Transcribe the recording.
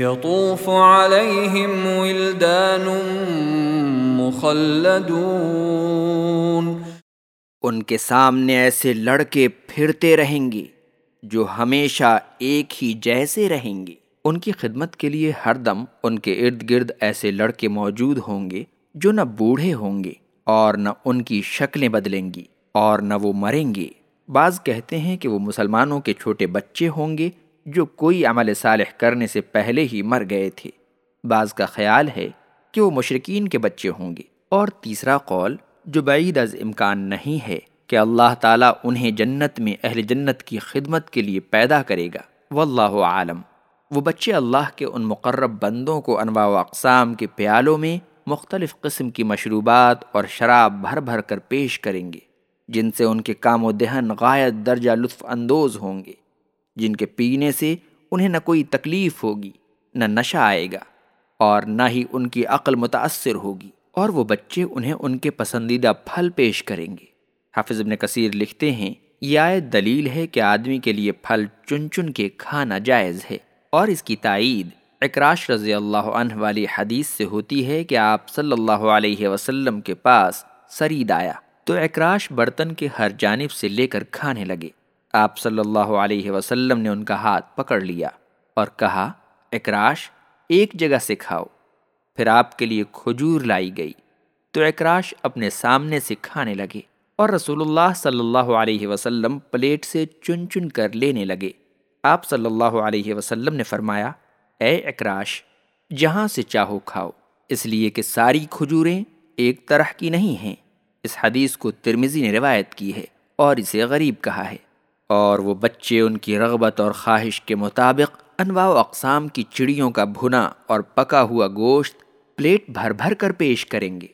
يطوف عليهم ولدان مخلدون۔ ان کے سامنے ایسے لڑکے پھرتے رہیں گے جو ہمیشہ ایک ہی جیسے رہیں گے۔ ان کی خدمت کے لیے ہر دم ان کے ارد گرد ایسے لڑکے موجود ہوں گے جو نہ بوڑھے ہوں گے اور نہ ان کی شکلیں بدلیں گی اور نہ وہ مریں گے۔ بعض کہتے ہیں کہ وہ مسلمانوں کے چھوٹے بچے ہوں گے جو کوئی عمل صالح کرنے سے پہلے ہی مر گئے تھے۔ بعض کا خیال ہے کہ وہ مشرقین کے بچے ہوں گے۔ اور تیسرا قول جو بعید از امکان نہیں ہے کہ اللہ تعالیٰ انہیں جنت میں اہل جنت کی خدمت کے لیے پیدا کرے گا۔ واللہ عالم۔ وہ بچے اللہ کے ان مقرب بندوں کو انواع و اقسام کے پیالوں میں مختلف قسم کی مشروبات اور شراب بھر بھر کر پیش کریں گے، جن سے ان کے کام و دہن غایت درجہ لطف اندوز ہوں گے۔ جن کے پینے سے انہیں نہ کوئی تکلیف ہوگی، نہ نشہ آئے گا اور نہ ہی ان کی عقل متاثر ہوگی اور وہ بچے انہیں ان کے پسندیدہ پھل پیش کریں گے۔ حافظ ابن کثیر لکھتے ہیں، یہ آیت دلیل ہے کہ آدمی کے لیے پھل چن چن کے کھانا جائز ہے اور اس کی تائید اکراش رضی اللہ عنہ والی حدیث سے ہوتی ہے کہ آپ صلی اللہ علیہ وسلم کے پاس سرید آیا تو اکراش برتن کے ہر جانب سے لے کر کھانے لگے۔ آپ صلی اللہ علیہ وسلم نے ان کا ہاتھ پکڑ لیا اور کہا اکراش ایک جگہ سے کھاؤ۔ پھر آپ کے لیے کھجور لائی گئی۔ تو اکراش اپنے سامنے سے کھانے لگے اور رسول اللہ صلی اللہ علیہ وسلم پلیٹ سے چن چن کر لینے لگے۔ آپ صلی اللہ علیہ وسلم نے فرمایا، اے اکراش جہاں سے چاہو کھاؤ۔ اس لیے کہ ساری کھجوریں ایک طرح کی نہیں ہیں۔ اس حدیث کو ترمیزی نے روایت کی ہے اور اسے غریب کہا ہے۔ اور وہ بچے ان کی رغبت اور خواہش کے مطابق انواع و اقسام کی چڑیوں کا بھنا اور پکا ہوا گوشت پلیٹ بھر بھر کر پیش کریں گے۔